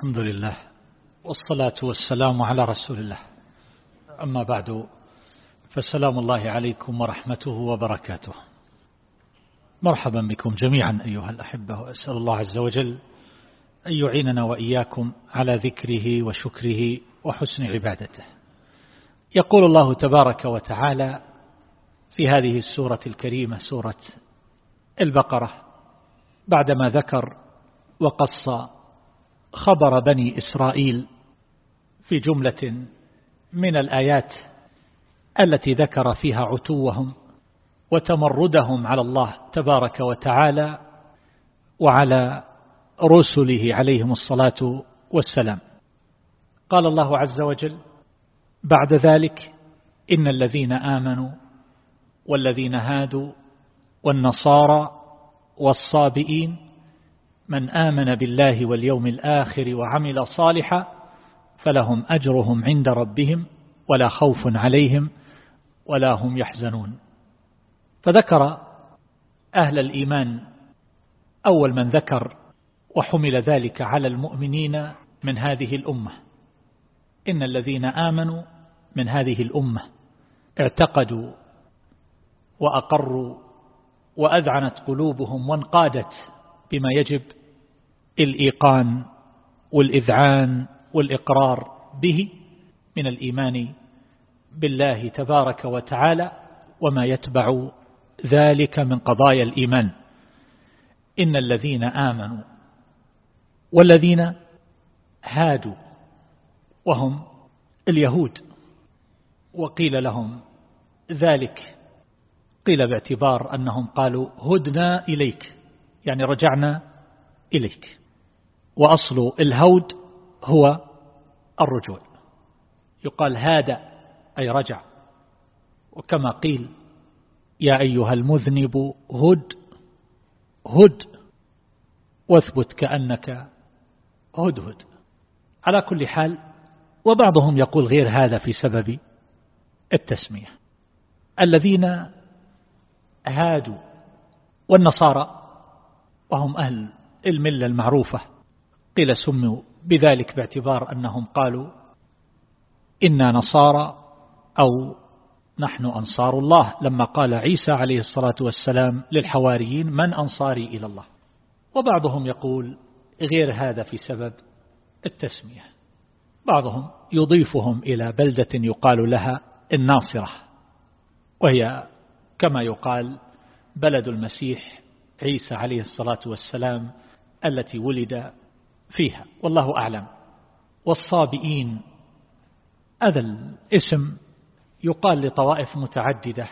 الحمد لله والصلاة والسلام على رسول الله. أما بعد فسلام الله عليكم ورحمته وبركاته. مرحبا بكم جميعا أيها الأحبة وأسأل الله عز وجل أن يعيننا وإياكم على ذكره وشكره وحسن عبادته. يقول الله تبارك وتعالى في هذه السورة الكريمة سورة البقرة بعدما ذكر وقص خبر بني إسرائيل في جملة من الآيات التي ذكر فيها عتوهم وتمردهم على الله تبارك وتعالى وعلى رسله عليهم الصلاة والسلام. قال الله عز وجل بعد ذلك إن الذين آمنوا والذين هادوا والنصارى والصابئين من آمن بالله واليوم الآخر وعمل صالحا فلهم أجرهم عند ربهم ولا خوف عليهم ولا هم يحزنون. فذكر أهل الإيمان أول من ذكر وحمل ذلك على المؤمنين من هذه الأمة. إن الذين آمنوا من هذه الأمة اعتقدوا وأقروا وأذعنت قلوبهم وانقادت بما يجب الإيقان والإذعان والإقرار به من الإيمان بالله تبارك وتعالى وما يتبع ذلك من قضايا الإيمان. إن الذين آمنوا والذين هادوا وهم اليهود وقيل لهم ذلك قيل باعتبار أنهم قالوا هدنا إليك يعني رجعنا إليك. وأصل الهود هو الرجوع. يقال هذا أي رجع. وكما قيل يا أيها المذنب هد هد. واثبت كأنك هدهد على كل حال وبعضهم يقول غير هذا في سبب التسمية. الذين هادوا والنصارى وهم أهل الملة المعروفة. قيل سموا بذلك باعتبار أنهم قالوا إنا نصارى أو نحن أنصار الله لما قال عيسى عليه الصلاة والسلام للحواريين من أنصاري إلى الله. وبعضهم يقول غير هذا في سبب التسمية. بعضهم يضيفهم إلى بلدة يقال لها الناصرة وهي كما يقال بلد المسيح عيسى عليه الصلاة والسلام التي ولد فيها. والله أعلم. والصابئين. هذا الاسم يقال لطوائف متعددة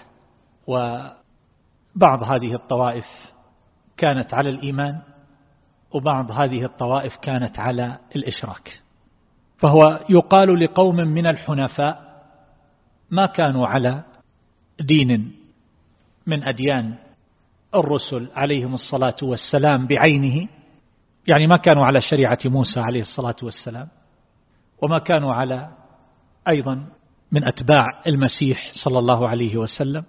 وبعض هذه الطوائف كانت على الإيمان وبعض هذه الطوائف كانت على الإشراك. فهو يقال لقوم من الحنفاء ما كانوا على دين من أديان الرسل عليهم الصلاة والسلام بعينه يعني ما كانوا على شريعة موسى عليه الصلاة والسلام وما كانوا على أيضا من أتباع المسيح صلى الله عليه وسلم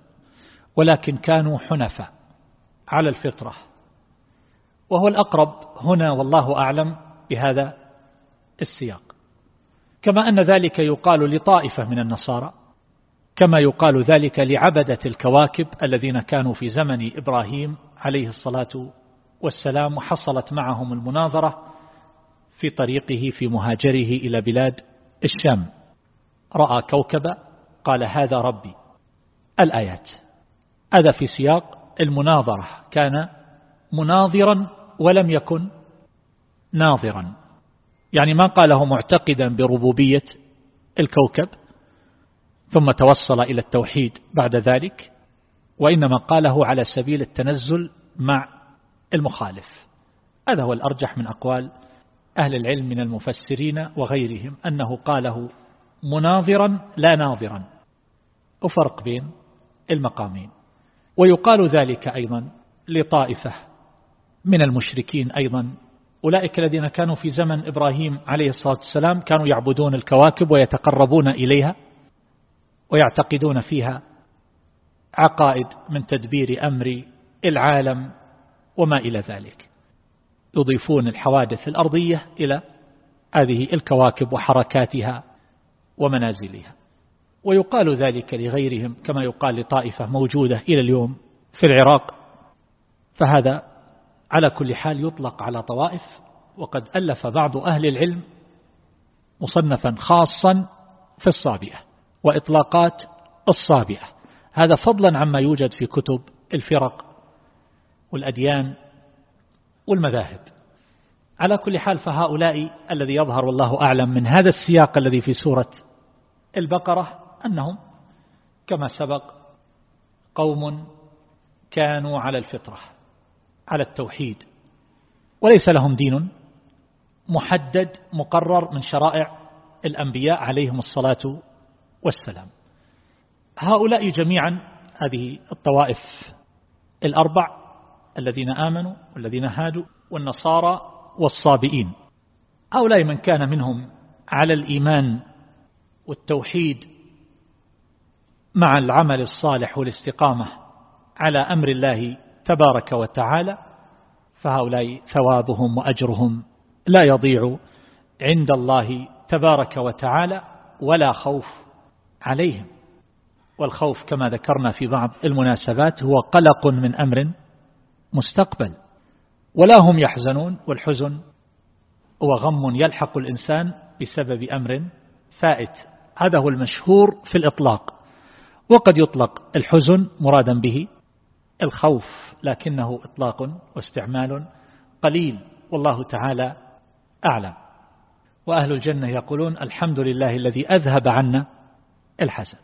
ولكن كانوا حنفاء على الفطرة. وهو الأقرب هنا والله أعلم بهذا السياق. كما أن ذلك يقال لطائفة من النصارى كما يقال ذلك لعبدة الكواكب الذين كانوا في زمن إبراهيم عليه الصلاة والسلام وحصلت معهم المناظرة في طريقه في مهاجره إلى بلاد الشام. رأى كوكبا قال هذا ربي. الآيات. هذا في سياق المناظرة. كان مناظرا ولم يكن ناظرا. يعني ما قاله معتقدا بربوبية الكوكب ثم توصل إلى التوحيد بعد ذلك وإنما قاله على سبيل التنزل مع المخالف. هذا هو الأرجح من أقوال أهل العلم من المفسرين وغيرهم أنه قاله مناظرا لا ناظرا. وفرق بين المقامين. ويقال ذلك أيضا لطائفة من المشركين أيضا. أولئك الذين كانوا في زمن إبراهيم عليه الصلاة والسلام كانوا يعبدون الكواكب ويتقربون إليها ويعتقدون فيها عقائد من تدبير أمر العالم وما إلى ذلك. يضيفون الحوادث الأرضية إلى هذه الكواكب وحركاتها ومنازلها. ويقال ذلك لغيرهم كما يقال لطائفة موجودة إلى اليوم في العراق. فهذا على كل حال يطلق على طوائف وقد ألف بعض أهل العلم مصنفا خاصا في الصابئة وإطلاقات الصابئة. هذا فضلا عما يوجد في كتب الفرق. والأديان والمذاهب. على كل حال فهؤلاء الذي يظهر والله أعلم من هذا السياق الذي في سورة البقرة أنهم كما سبق قوم كانوا على الفطرة على التوحيد وليس لهم دين محدد مقرر من شرائع الأنبياء عليهم الصلاة والسلام. هؤلاء جميعا هذه الطوائف الأربع الذين آمنوا والذين هادوا والنصارى والصابئين. هؤلاء من كان منهم على الإيمان والتوحيد مع العمل الصالح والاستقامة على أمر الله تبارك وتعالى فهؤلاء ثوابهم وأجرهم لا يضيع عند الله تبارك وتعالى ولا خوف عليهم. والخوف كما ذكرنا في بعض المناسبات هو قلق من أمر مستقبل. ولا هم يحزنون والحزن هو غم يلحق الإنسان بسبب أمر فائت. هذا هو المشهور في الإطلاق. وقد يطلق الحزن مرادا به. الخوف لكنه إطلاق واستعمال قليل. والله تعالى أعلم. وأهل الجنة يقولون الحمد لله الذي أذهب عنا الحسن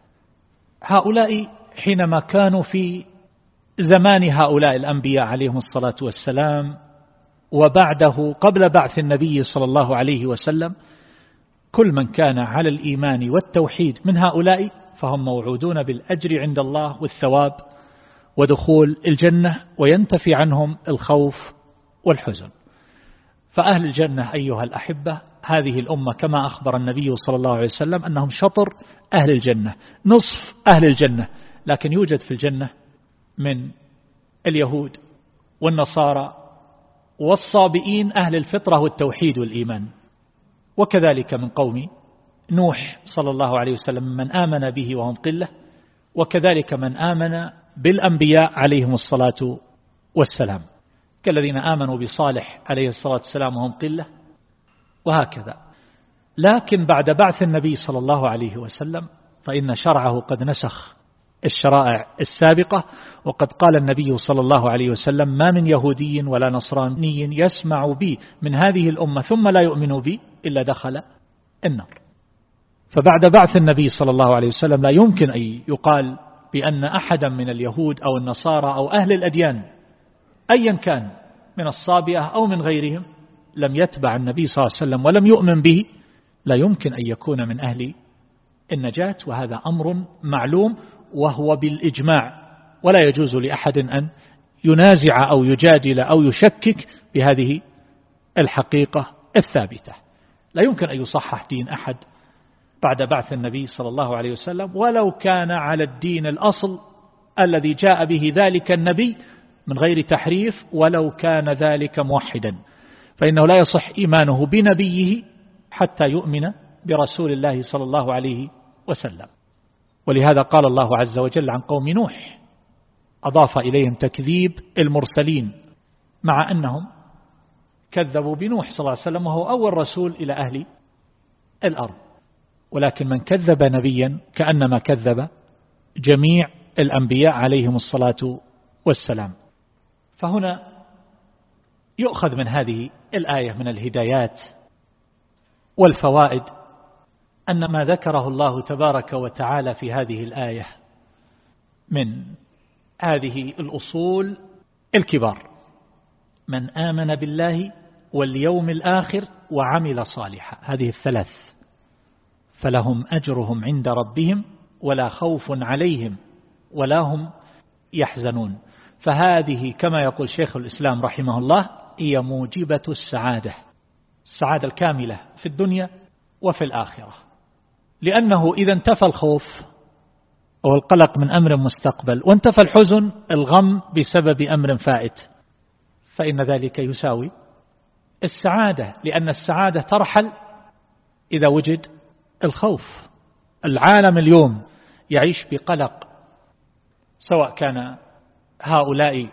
هؤلاء حينما كانوا في زمان هؤلاء الأنبياء عليهم الصلاة والسلام وبعده قبل بعث النبي صلى الله عليه وسلم كل من كان على الإيمان والتوحيد من هؤلاء فهم موعودون بالأجر عند الله والثواب ودخول الجنة وينتفي عنهم الخوف والحزن. فأهل الجنة أيها الأحبة هذه الأمة كما أخبر النبي صلى الله عليه وسلم أنهم شطر أهل الجنة نصف أهل الجنة لكن يوجد في الجنة من اليهود والنصارى والصابئين أهل الفطرة والتوحيد والإيمان. وكذلك من قوم نوح صلى الله عليه وسلم من آمن به وهم قلة. وكذلك من آمن بالأنبياء عليهم الصلاة والسلام. كالذين آمنوا بصالح عليه الصلاة والسلام وهم قلة. وهكذا. لكن بعد بعث النبي صلى الله عليه وسلم فإن شرعه قد نسخ الشرائع السابقة وقد قال النبي صلى الله عليه وسلم ما من يهودي ولا نصراني يسمع بي من هذه الأمة ثم لا يؤمن بي إلا دخل النار. فبعد بعث النبي صلى الله عليه وسلم لا يمكن أن يقال بأن أحدا من اليهود أو النصارى أو أهل الأديان أيا كان من الصابئة أو من غيرهم لم يتبع النبي صلى الله عليه وسلم ولم يؤمن به لا يمكن أن يكون من أهل النجاة وهذا أمر معلوم وهو بالإجماع ولا يجوز لأحد أن ينازع أو يجادل أو يشكك بهذه الحقيقة الثابتة. لا يمكن أن يصحح دين أحد بعد بعث النبي صلى الله عليه وسلم ولو كان على الدين الأصل الذي جاء به ذلك النبي من غير تحريف ولو كان ذلك موحدا. فإنه لا يصح إيمانه بنبيه حتى يؤمن برسول الله صلى الله عليه وسلم. ولهذا قال الله عز وجل عن قوم نوح أضاف إليهم تكذيب المرسلين مع أنهم كذبوا بنوح صلى الله عليه وسلم وهو أول رسول إلى أهل الأرض. ولكن من كذب نبيا كأنما كذب جميع الأنبياء عليهم الصلاة والسلام. فهنا يؤخذ من هذه الآية من الهدايات والفوائد أن ما ذكره الله تبارك وتعالى في هذه الآية من هذه الأصول الكبار. من آمن بالله واليوم الآخر وعمل صالحا. هذه الثلاث. فلهم أجرهم عند ربهم ولا خوف عليهم ولا هم يحزنون. فهذه كما يقول شيخ الإسلام رحمه الله هي موجبة السعادة السعادة الكاملة في الدنيا وفي الآخرة. لأنه إذا انتفى الخوف أو القلق من أمر مستقبل وانتفى الحزن الغم بسبب أمر فائت. فإن ذلك يساوي السعادة لأن السعادة ترحل إذا وجد الخوف. العالم اليوم يعيش بقلق سواء كان هؤلاء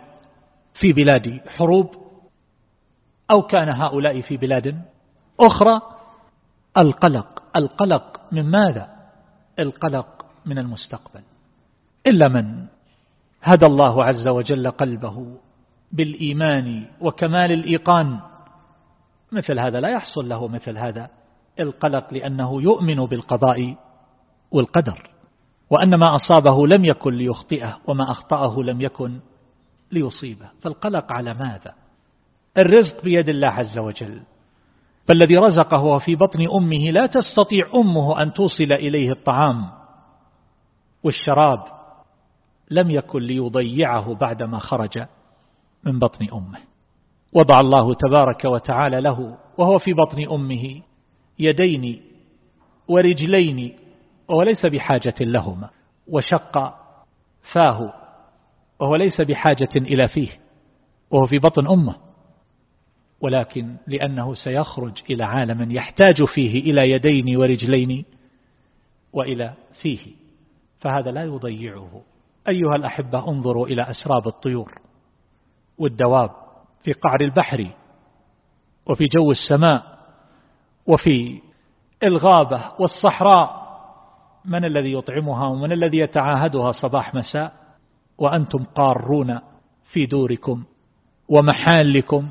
في بلاد حروب أو كان هؤلاء في بلاد أخرى. القلق القلق من ماذا القلق من المستقبل؟ إلا من هدى الله عز وجل قلبه بالإيمان وكمال الإيقان. مثل هذا لا يحصل له مثل هذا القلق لأنه يؤمن بالقضاء والقدر وأن ما أصابه لم يكن ليخطئه وما أخطأه لم يكن ليصيبه. فالقلق على ماذا؟ الرزق بيد الله عز وجل. فالذي رزقه في بطن أمه لا تستطيع أمه أن توصل إليه الطعام والشراب لم يكن ليضيعه بعدما خرج من بطن أمه. وضع الله تبارك وتعالى له وهو في بطن أمه يدين ورجلين وهو ليس بحاجة لهما. وشق فاه وهو ليس بحاجة إلى فيه وهو في بطن أمه. ولكن لأنه سيخرج إلى عالم يحتاج فيه إلى يدين ورجلين وإلى فيه فهذا لا يضيعه. أيها الأحبة انظروا إلى أسراب الطيور والدواب في قعر البحر وفي جو السماء وفي الغابة والصحراء. من الذي يطعمها ومن الذي يتعاهدها صباح مساء؟ وأنتم قارون في دوركم ومحالكم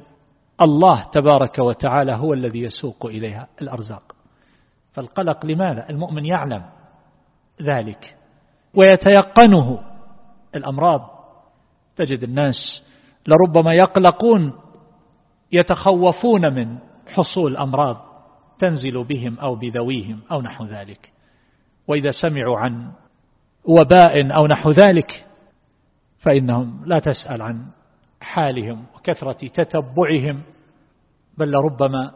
الله تبارك وتعالى هو الذي يسوق إليها الأرزاق. فالقلق لماذا؟ المؤمن يعلم ذلك ويتيقنه. الأمراض تجد الناس لربما يقلقون يتخوفون من حصول أمراض تنزل بهم أو بذويهم أو نحو ذلك. وإذا سمعوا عن وباء أو نحو ذلك فإنهم لا تسأل عن حالهم وكثرة تتبعهم. بل لربما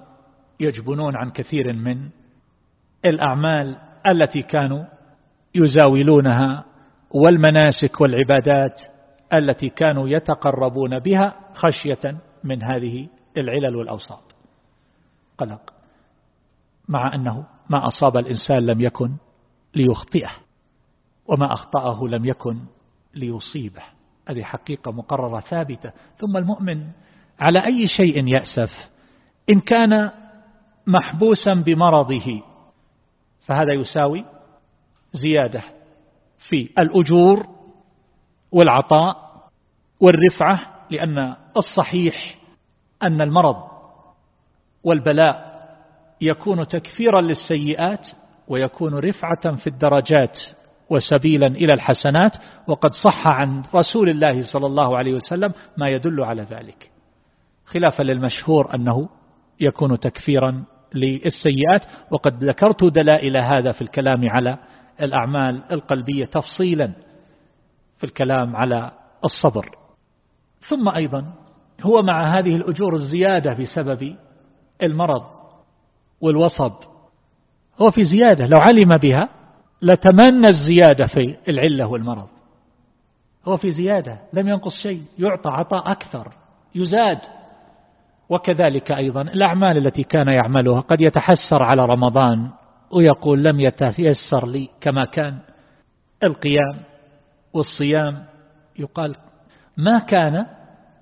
يجبنون عن كثير من الأعمال التي كانوا يزاولونها والمناسك والعبادات التي كانوا يتقربون بها خشية من هذه العلل والأوساط. قلق. مع أنه ما أصاب الإنسان لم يكن ليخطئه وما أخطأه لم يكن ليصيبه. هذه حقيقة مقررة ثابتة. ثم المؤمن على أي شيء يأسف إن كان محبوسا بمرضه فهذا يساوي زيادة في الأجور والعطاء والرفعة لأن الصحيح أن المرض والبلاء يكون تكفيرا للسيئات ويكون رفعة في الدرجات وسبيلا إلى الحسنات وقد صح عن رسول الله صلى الله عليه وسلم ما يدل على ذلك. خلافا للمشهور أنه يكون تكفيرا للسيئات. وقد ذكرت دلائل هذا في الكلام على الأعمال القلبية تفصيلا في الكلام على الصبر. ثم أيضا هو مع هذه الأجور الزيادة بسبب المرض والوصب. هو في زيادة لو علم بها لتمنى الزيادة في العلة والمرض. هو في زيادة لم ينقص شيء يعطى عطاء أكثر يزاد. وكذلك أيضا الأعمال التي كان يعملها قد يتحسر على رمضان ويقول لم يتيسر لي كما كان. القيام والصيام يقال ما كان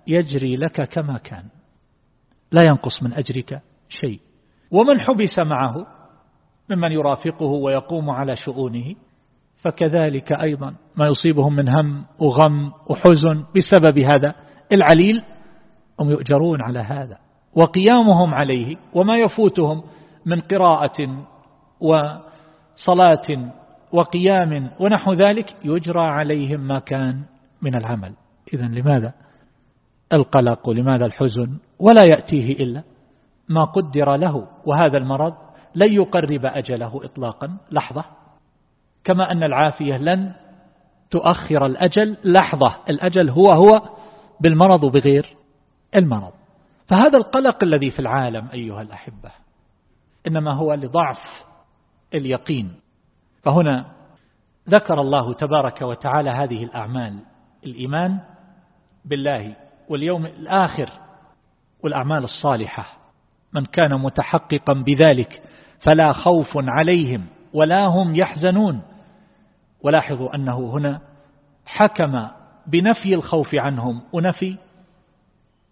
يجري لك كما كان. لا ينقص من أجرك شيء. ومن حبس معه ممن يرافقه ويقوم على شؤونه. فكذلك أيضا ما يصيبهم من هم وغم وحزن بسبب هذا العليل هم يؤجرون على هذا وقيامهم عليه وما يفوتهم من قراءة وصلاة وقيام ونحو ذلك يجرى عليهم ما كان من العمل. إذا لماذا القلق ولماذا الحزن ولا يأتيه إلا ما قدر له وهذا المرض لن يقرب أجله إطلاقا. لحظة. كما أن العافية لن تؤخر الأجل لحظة. الأجل هو هو بالمرض بغير المرض. فهذا القلق الذي في العالم أيها الأحبة إنما هو لضعف اليقين. فهنا ذكر الله تبارك وتعالى هذه الأعمال الإيمان بالله واليوم الآخر والأعمال الصالحة. من كان متحققا بذلك فلا خوف عليهم ولا هم يحزنون. ولاحظوا أنه هنا حكم بنفي الخوف عنهم ونفي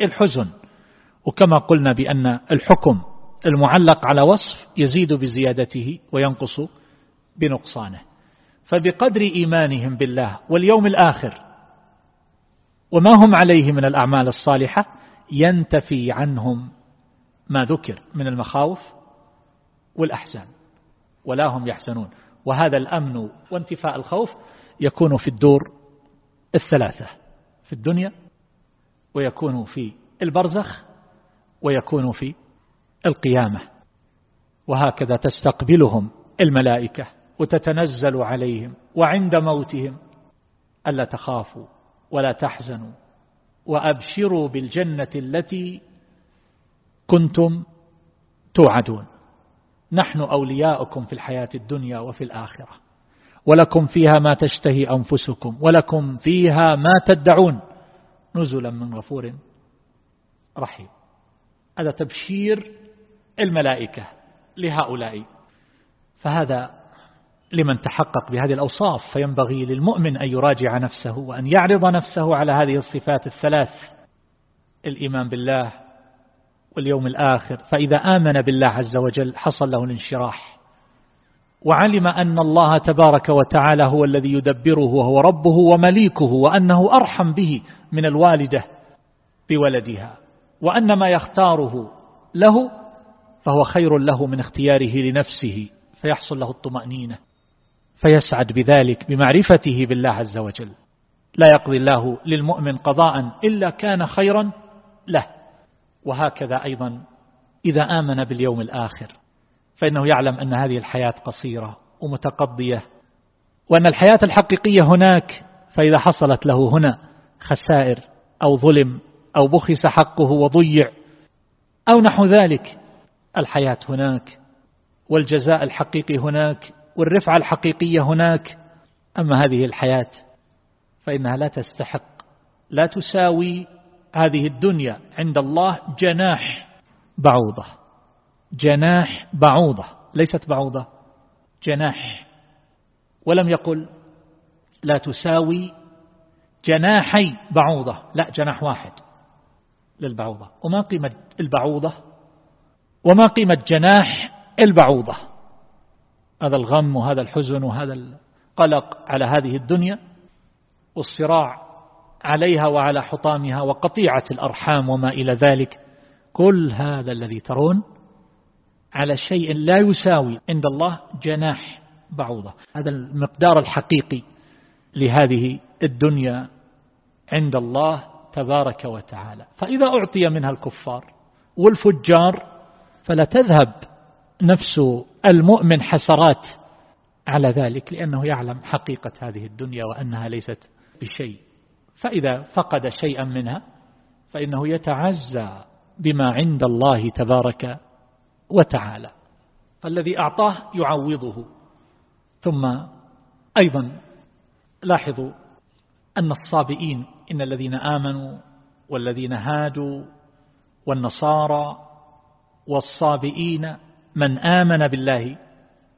الحزن. وكما قلنا بأن الحكم المعلق على وصف يزيد بزيادته وينقص بنقصانه. فبقدر إيمانهم بالله واليوم الآخر وما هم عليه من الأعمال الصالحة ينتفي عنهم ما ذكر من المخاوف والأحزان ولا هم يحزنون. وهذا الأمن وانتفاء الخوف يكون في الدور الثلاثة في الدنيا ويكون في البرزخ ويكون في القيامة. وهكذا تستقبلهم الملائكة وتتنزل عليهم وعند موتهم. ألا تخافوا ولا تحزنوا وأبشروا بالجنة التي كنتم توعدون. نحن أولياؤكم في الحياة الدنيا وفي الآخرة. ولكم فيها ما تشتهي أنفسكم ولكم فيها ما تدعون. نزلا من غفور رحيم. هذا تبشير الملائكة لهؤلاء. فهذا لمن تحقق بهذه الأوصاف فينبغي للمؤمن أن يراجع نفسه وأن يعرض نفسه على هذه الصفات الثلاث الإيمان بالله واليوم الآخر. فإذا آمن بالله عز وجل حصل له الانشراح. وعلم أن الله تبارك وتعالى هو الذي يدبره وهو ربه ومليكه وأنه أرحم به من الوالدة بولدها. وأن ما يختاره له فهو خير له من اختياره لنفسه فيحصل له الطمأنينة فيسعد بذلك بمعرفته بالله عز وجل. لا يقضي الله للمؤمن قضاء إلا كان خيرا له. وهكذا أيضا إذا آمن باليوم الآخر. فإنه يعلم أن هذه الحياة قصيرة ومتقضية وأن الحياة الحقيقية هناك فإذا حصلت له هنا خسائر أو ظلم أو بخس حقه وضيع أو نحو ذلك الحياة هناك والجزاء الحقيقي هناك والرفعة الحقيقية هناك. أما هذه الحياة فإنها لا تستحق لا تساوي هذه الدنيا عند الله جناح بعوضة. جناح بعوضة. ليست بعوضة. جناح. ولم يقل لا تساوي جناحي بعوضة. لا جناح واحد للبعوضة. وما قيمة البعوضة؟ وما قيمة جناح البعوضة؟ هذا الغم وهذا الحزن وهذا القلق على هذه الدنيا والصراع عليها وعلى حطامها وقطيعة الأرحام وما إلى ذلك. كل هذا الذي ترون على شيء لا يساوي عند الله جناح بعوضة. هذا المقدار الحقيقي لهذه الدنيا عند الله تبارك وتعالى. فإذا أعطي منها الكفار والفجار فلا تذهب نفس المؤمن حسرات على ذلك لأنه يعلم حقيقة هذه الدنيا وأنها ليست بشيء. فإذا فقد شيئا منها فإنه يتعزى بما عند الله تبارك وتعالى فالذي أعطاه يعوضه. ثم أيضا لاحظوا أن الصابئين إن الذين آمنوا والذين هادوا والنصارى والصابئين من آمن بالله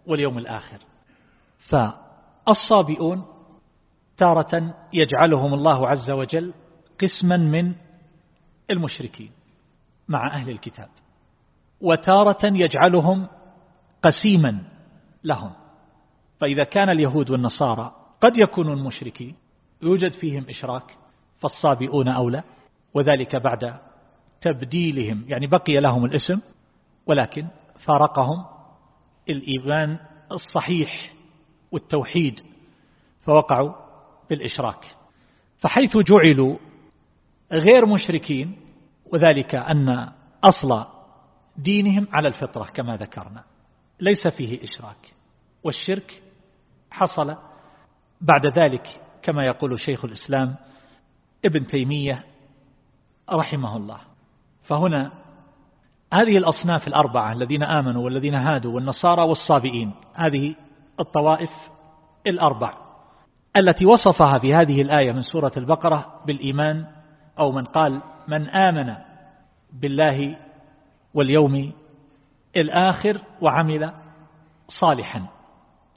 واليوم الآخر. فالصابئون تارة يجعلهم الله عز وجل قسما من المشركين مع أهل الكتاب. وتارة يجعلهم قسيما لهم. فإذا كان اليهود والنصارى قد يكونون مشركين يوجد فيهم إشراك فالصابئون أولى وذلك بعد تبديلهم يعني بقي لهم الاسم ولكن فارقهم الإيمان الصحيح والتوحيد فوقعوا بالإشراك. فحيث جعلوا غير مشركين وذلك أن أصل دينهم على الفطرة كما ذكرنا. ليس فيه إشراك. والشرك حصل بعد ذلك كما يقول شيخ الإسلام ابن تيمية رحمه الله. فهنا هذه الأصناف الأربعة الذين آمنوا والذين هادوا والنصارى والصابئين هذه الطوائف الأربع. التي وصفها في هذه الآية من سورة البقرة بالإيمان أو من قال من آمن بالله واليوم الآخر وعمل صالحا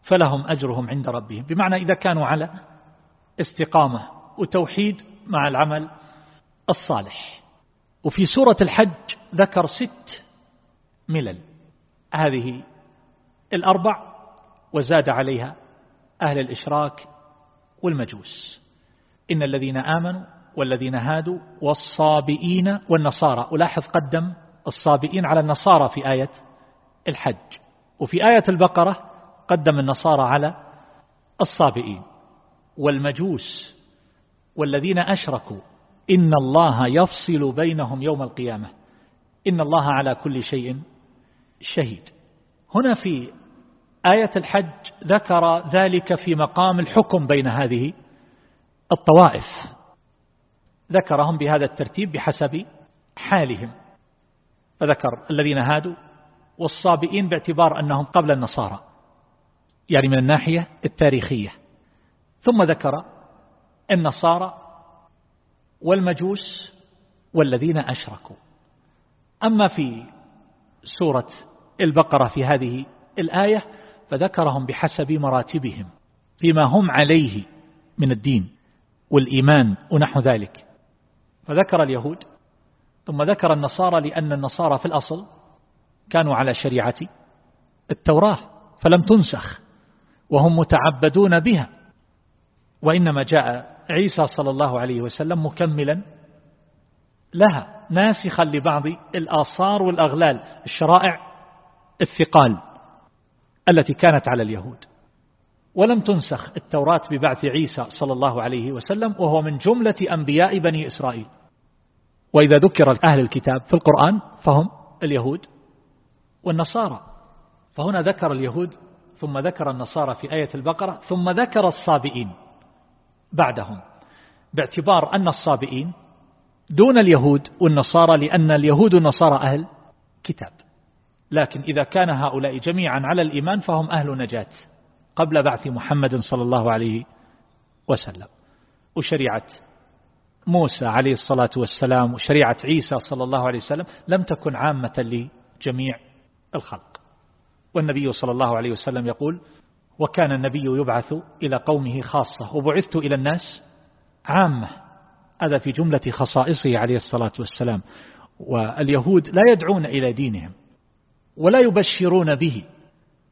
فلهم أجرهم عند ربهم. بمعنى إذا كانوا على استقامة وتوحيد مع العمل الصالح. وفي سورة الحج ذكر ست ملل. هذه الأربع وزاد عليها أهل الإشراك والمجوس. إن الذين آمنوا والذين هادوا والصابئين والنصارى. ألاحظ قدم الصابئين على النصارى في آية الحج. وفي آية البقرة قدم النصارى على الصابئين. والمجوس والذين أشركوا إن الله يفصل بينهم يوم القيامة. إن الله على كل شيء شهيد. هنا في آية الحج ذكر ذلك في مقام الحكم بين هذه الطوائف. ذكرهم بهذا الترتيب بحسب حالهم. فذكر الذين هادوا والصابئين باعتبار أنهم قبل النصارى يعني من الناحية التاريخية. ثم ذكر النصارى والمجوس والذين أشركوا. أما في سورة البقرة في هذه الآية فذكرهم بحسب مراتبهم فيما هم عليه من الدين والإيمان ونحو ذلك. فذكر اليهود ثم ذكر النصارى لأن النصارى في الأصل كانوا على شريعة التوراة فلم تنسخ وهم متعبدون بها. وإنما جاء عيسى صلى الله عليه وسلم مكملا لها ناسخا لبعض الآثار والأغلال الشرائع الثقال التي كانت على اليهود. ولم تنسخ التوراة ببعث عيسى صلى الله عليه وسلم وهو من جملة أنبياء بني إسرائيل. وإذا ذكر أهل الكتاب في القرآن فهم اليهود والنصارى. فهنا ذكر اليهود ثم ذكر النصارى في آية البقرة ثم ذكر الصابئين بعدهم. باعتبار أن الصابئين دون اليهود والنصارى لأن اليهود والنصارى أهل كتاب. لكن إذا كان هؤلاء جميعا على الإيمان فهم أهل نجاة قبل بعث محمد صلى الله عليه وسلم. وشريعة موسى عليه الصلاة والسلام وشريعة عيسى صلى الله عليه وسلم لم تكن عامة لجميع الخلق. والنبي صلى الله عليه وسلم يقول وكان النبي يبعث إلى قومه خاصة وبعثت إلى الناس عامة. هذا في جملة خصائصه عليه الصلاة والسلام. واليهود لا يدعون إلى دينهم ولا يبشرون به.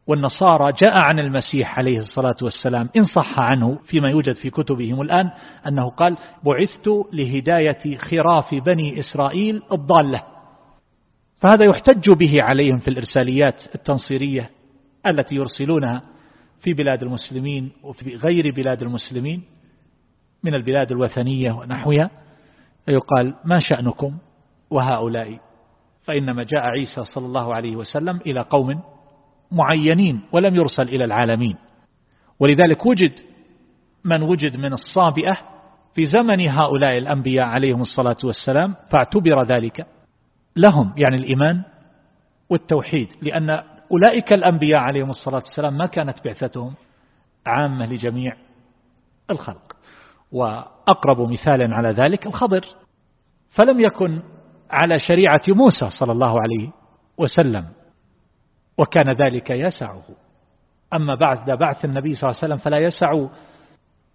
والنصارى جاء عن المسيح عليه الصلاة والسلام إن صح عنه فيما يوجد في كتبهم الآن أنه قال بعثت لهداية خراف بني إسرائيل الضالة. فهذا يحتج به عليهم في الإرساليات التنصيرية التي يرسلونها في بلاد المسلمين وفي غير بلاد المسلمين من البلاد الوثنية ونحوها فيقال ما شأنكم وهؤلاء؟ فإنما جاء عيسى صلى الله عليه وسلم إلى قوم معينين ولم يرسل إلى العالمين. ولذلك وجد من وجد من الصابئة في زمن هؤلاء الأنبياء عليهم الصلاة والسلام فاعتبر ذلك. لهم يعني الإيمان والتوحيد لأن أولئك الأنبياء عليهم الصلاة والسلام ما كانت بعثتهم عامة لجميع الخلق. وأقرب مثال على ذلك الخضر. فلم يكن على شريعة موسى صلى الله عليه وسلم وكان ذلك يسعه. أما بعد بعث النبي صلى الله عليه وسلم فلا يسع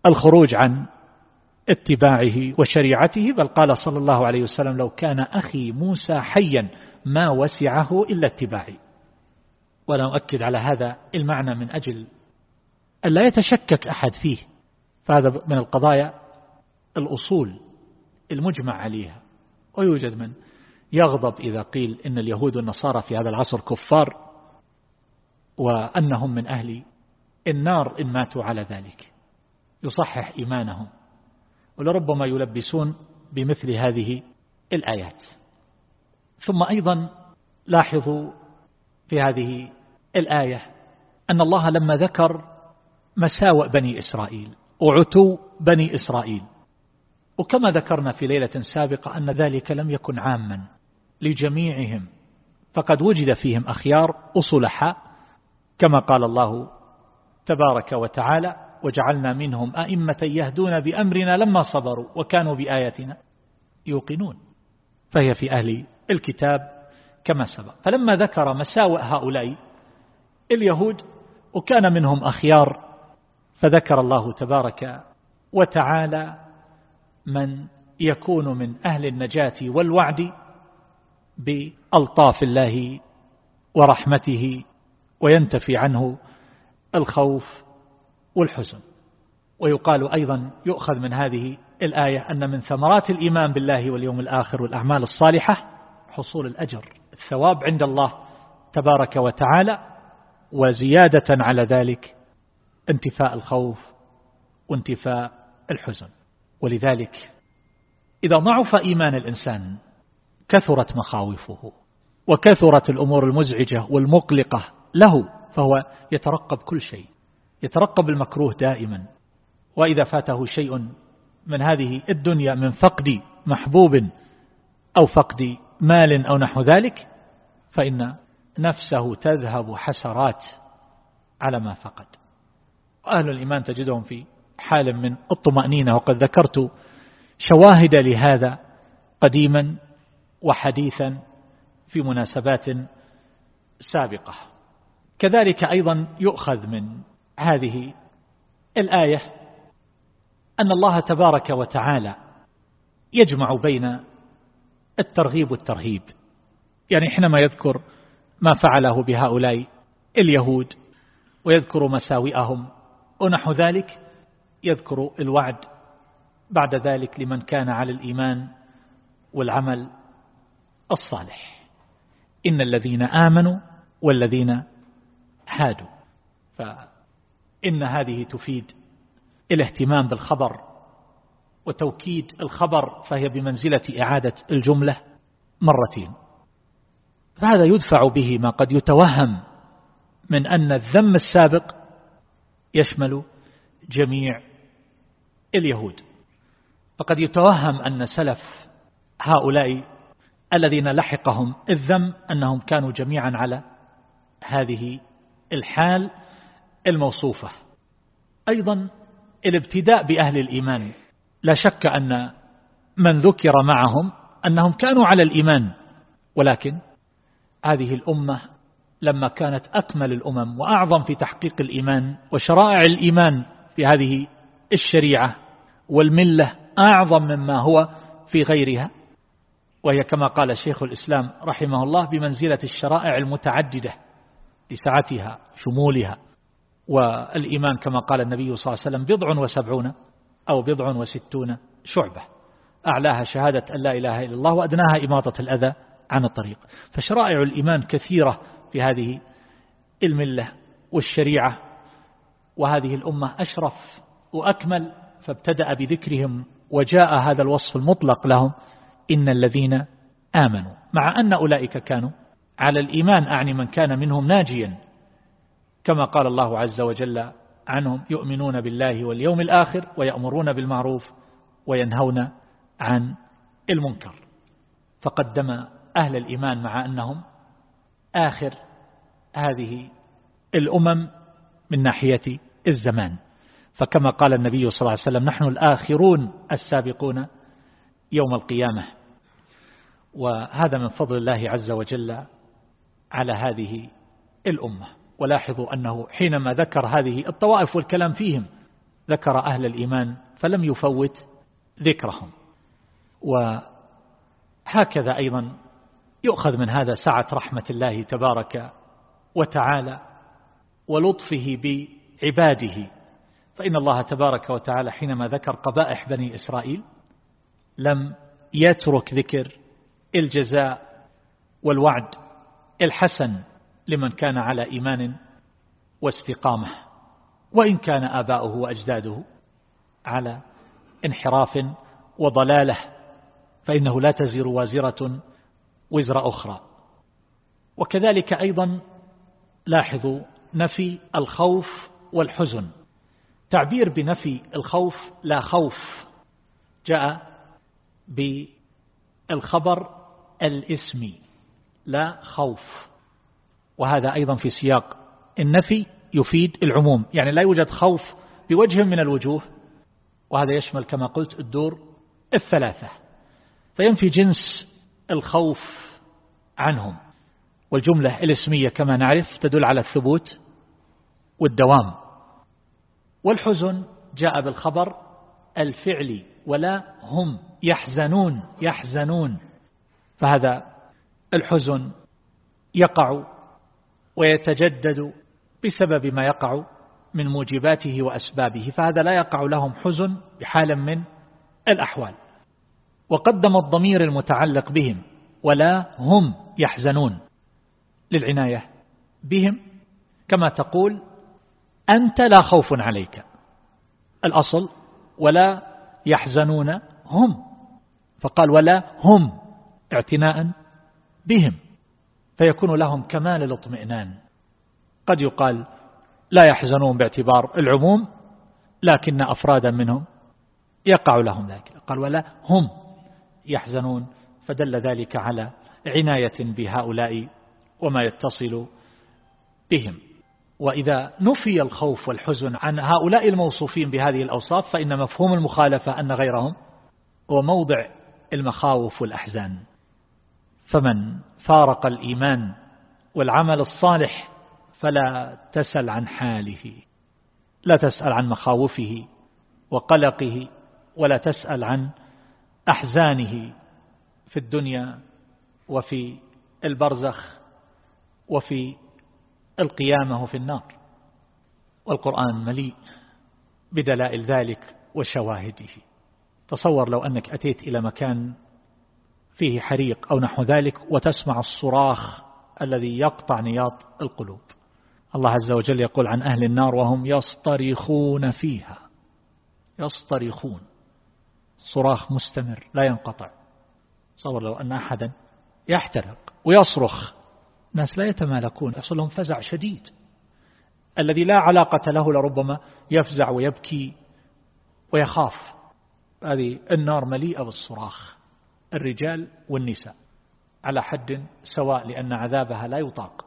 الخروج عن اتباعه وشريعته بل قال صلى الله عليه وسلم لو كان أخي موسى حيا ما وسعه إلا اتباعي. ولا أؤكد على هذا المعنى من أجل أن لا يتشكك أحد فيه. فهذا من القضايا الأصول المجمع عليها. ويوجد من يغضب إذا قيل إن اليهود والنصارى في هذا العصر كفار. وأنهم من أهل النار إن ماتوا على ذلك. يصحح إيمانهم. ولربما يلبسون بمثل هذه الآيات. ثم أيضا لاحظوا في هذه الآية أن الله لما ذكر مساوئ بني إسرائيل وعتو بني إسرائيل. وكما ذكرنا في ليلة سابقة أن ذلك لم يكن عاما لجميعهم فقد وجد فيهم أخيار أصلحاء كما قال الله تبارك وتعالى وجعلنا منهم أئمة يهدون بأمرنا لما صبروا وكانوا بآياتنا يوقنون. فهي في أهل الكتاب كما سبق. فلما ذكر مساوئ هؤلاء اليهود وكان منهم أخيار فذكر الله تبارك وتعالى من يكون من أهل النجاة والوعد بألطاف الله ورحمته وينتفي عنه الخوف والحزن. ويقال أيضا يؤخذ من هذه الآية أن من ثمرات الإيمان بالله واليوم الآخر والأعمال الصالحة حصول الأجر الثواب عند الله تبارك وتعالى وزيادة على ذلك انتفاء الخوف وانتفاء الحزن. ولذلك إذا ضعف إيمان الإنسان كثرت مخاوفه وكثرت الأمور المزعجة والمقلقة له فهو يترقب كل شيء يترقب المكروه دائما. وإذا فاته شيء من هذه الدنيا من فقد محبوب أو فقد مال أو نحو ذلك فإن نفسه تذهب حسرات على ما فقد. وأهل الإيمان تجدهم في حال من الطمأنينة وقد ذكرت شواهد لهذا قديما وحديثا في مناسبات سابقة. كذلك أيضا يؤخذ من هذه الآية أن الله تبارك وتعالى يجمع بين الترغيب والترهيب. يعني حينما يذكر ما فعله بهؤلاء اليهود ويذكر مساوئهم ونحو ذلك يذكر الوعد بعد ذلك لمن كان على الإيمان والعمل الصالح. إن الذين آمنوا والذين هادوا فإن هذه تفيد الاهتمام بالخبر وتوكيد الخبر فهي بمنزلة إعادة الجملة مرتين. فهذا يدفع به ما قد يتوهم من أن الذم السابق يشمل جميع اليهود. فقد يتوهم أن سلف هؤلاء الذين لحقهم الذم أنهم كانوا جميعا على هذه الحال الموصوفة. أيضا الابتداء بأهل الإيمان. لا شك أن من ذكر معهم أنهم كانوا على الإيمان ولكن هذه الأمة لما كانت أكمل الأمم وأعظم في تحقيق الإيمان وشرائع الإيمان في هذه الشريعة والملة أعظم مما هو في غيرها وهي كما قال شيخ الإسلام رحمه الله بمنزلة الشرائع المتعددة. لسعتها شمولها. والإيمان كما قال النبي صلى الله عليه وسلم بضع وسبعون أو بضع وستون شعبة. أعلاها شهادة أن لا إله إلا الله وأدناها إماطة الأذى عن الطريق. فشرائع الإيمان كثيرة في هذه الملة والشريعة. وهذه الأمة أشرف وأكمل فابتدأ بذكرهم وجاء هذا الوصف المطلق لهم إن الذين آمنوا مع أن أولئك كانوا على الإيمان أعني من كان منهم ناجيا. كما قال الله عز وجل عنهم يؤمنون بالله واليوم الآخر ويأمرون بالمعروف وينهون عن المنكر. فقدم أهل الإيمان مع أنهم آخر هذه الأمم من ناحية الزمان. فكما قال النبي صلى الله عليه وسلم نحن الآخرون السابقون يوم القيامة. وهذا من فضل الله عز وجل على هذه الأمة. ولاحظوا أنه حينما ذكر هذه الطوائف والكلام فيهم ذكر أهل الإيمان فلم يفوت ذكرهم. وهكذا أيضا يؤخذ من هذا سعة رحمة الله تبارك وتعالى ولطفه بعباده. فإن الله تبارك وتعالى حينما ذكر قبائح بني إسرائيل لم يترك ذكر الجزاء والوعد. الحسن لمن كان على إيمان واستقامة وإن كان آباؤه وأجداده على انحراف وضلالة فإنه لا تزر وازرة وزر أخرى. وكذلك أيضا لاحظوا نفي الخوف والحزن. تعبير بنفي الخوف لا خوف جاء بالخبر الاسمي. لا خوف. وهذا أيضا في سياق النفي يفيد العموم. يعني لا يوجد خوف بوجه من الوجوه. وهذا يشمل كما قلت الدور الثلاثة. فينفي جنس الخوف عنهم. والجملة الاسمية كما نعرف تدل على الثبوت والدوام. والحزن جاء بالخبر الفعلي ولا هم يحزنون يحزنون. فهذا الحزن يقع ويتجدد بسبب ما يقع من موجباته وأسبابه فهذا لا يقع لهم حزن بحال من الأحوال. وقدم الضمير المتعلق بهم ولا هم يحزنون للعناية بهم. كما تقول أنت لا خوف عليك. الأصل ولا يحزنون هم. فقال ولا هم اعتناء بهم فيكون لهم كمال الاطمئنان. قد يقال لا يحزنون باعتبار العموم لكن أفرادا منهم يقع لهم ذلك. قال ولا هم يحزنون. فدل ذلك على عناية بهؤلاء وما يتصل بهم. وإذا نفي الخوف والحزن عن هؤلاء الموصوفين بهذه الأوصاف فإن مفهوم المخالفة أن غيرهم هو موضع المخاوف والأحزان. فمن فارق الإيمان والعمل الصالح فلا تسل عن حاله لا تسأل عن مخاوفه وقلقه ولا تسأل عن أحزانه في الدنيا وفي البرزخ وفي القيامة في النار. والقرآن مليء بدلائل ذلك وشواهده. تصور لو أنك أتيت إلى مكان فيه حريق أو نحو ذلك وتسمع الصراخ الذي يقطع نياط القلوب. الله عز وجل يقول عن أهل النار وهم يصطرخون فيها. يصطرخون. صراخ مستمر لا ينقطع. تصور لو أن أحدا يحترق ويصرخ. الناس لا يتمالكون يحصل لهم فزع شديد. الذي لا علاقة له لربما يفزع ويبكي ويخاف. هذه النار مليئة بالصراخ. الرجال والنساء على حد سواء لأن عذابها لا يطاق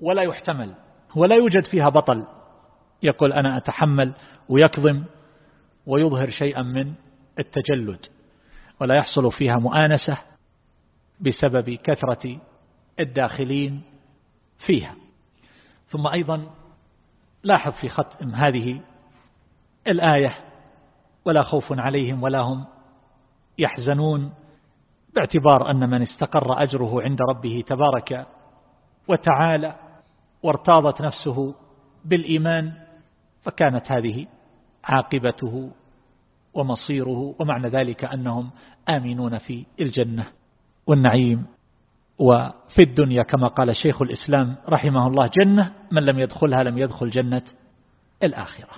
ولا يحتمل ولا يوجد فيها بطل. يقول أنا أتحمل ويكظم ويظهر شيئا من التجلد ولا يحصل فيها مؤانسة بسبب كثرة الداخلين فيها. ثم أيضا لاحظ في ختم هذه الآية ولا خوف عليهم ولا هم يحزنون. باعتبار أن من استقر أجره عند ربه تبارك وتعالى وارتاضت نفسه بالإيمان فكانت هذه عاقبته ومصيره ومعنى ذلك أنهم آمنون في الجنة والنعيم وفي الدنيا كما قال شيخ الإسلام رحمه الله جنة من لم يدخلها لم يدخل جنة الآخرة.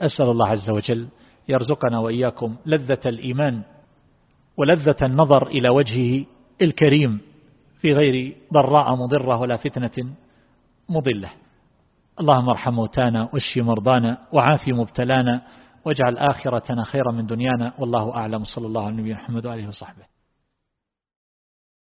أسأل الله عز وجل يرزقنا وإياكم لذة الإيمان ولذة النظر إلى وجهه الكريم في غير ضراء مضرة ولا فتنة مضلة. اللهم ارحم موتانا واشف مرضانا وعافي مبتلانا واجعل آخرتنا خيرا من دنيانا والله أعلم. صلى الله عليه وسلم محمد وآله وصحبه.